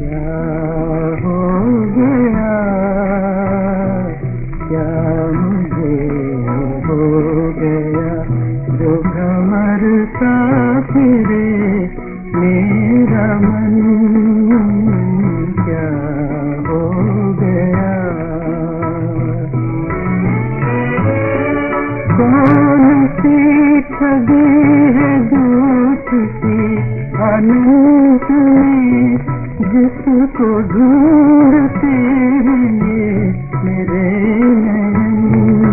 کیا ہو گیا؟ مجھے ہو گیا؟ جس کو ڈھونڈتے رہے میرے نین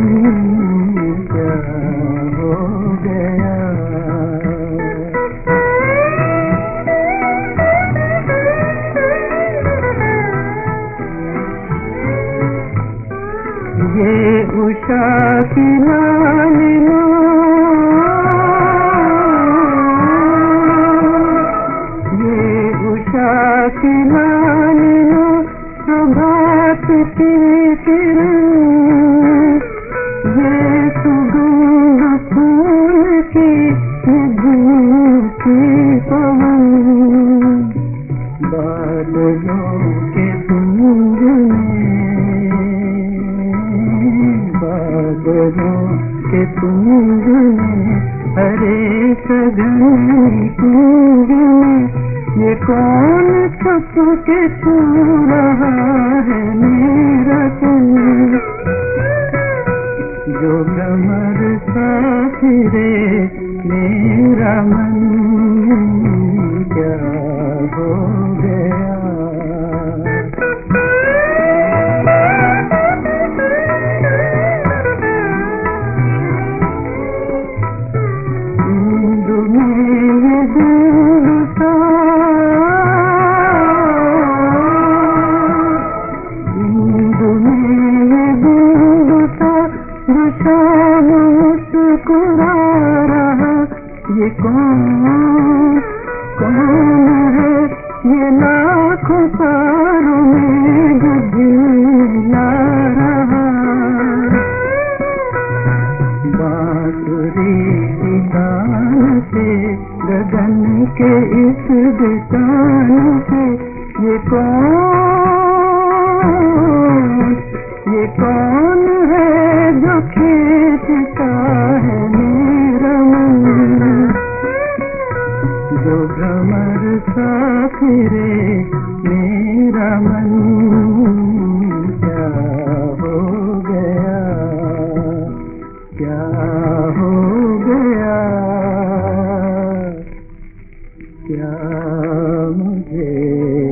کیا ہو گیا یہ اشا کی لال میں ہرے سگن کنج میں یہ کون چھپ کے چھو رہا ہے میرا تن؟ جو کمر سا پھرے میرا من جو مسکرا رہا۔ یہ کون کون ہے؟ یہ لاکھوں پاروں میں جو دل لا رہا۔ بانسری کی تان سے گگن کے اس دکان سے یہ کون یہ کون ہے جو پھرے میرا من کیا ہو گیا؟ کیا ہو گیا؟ کیا مجھے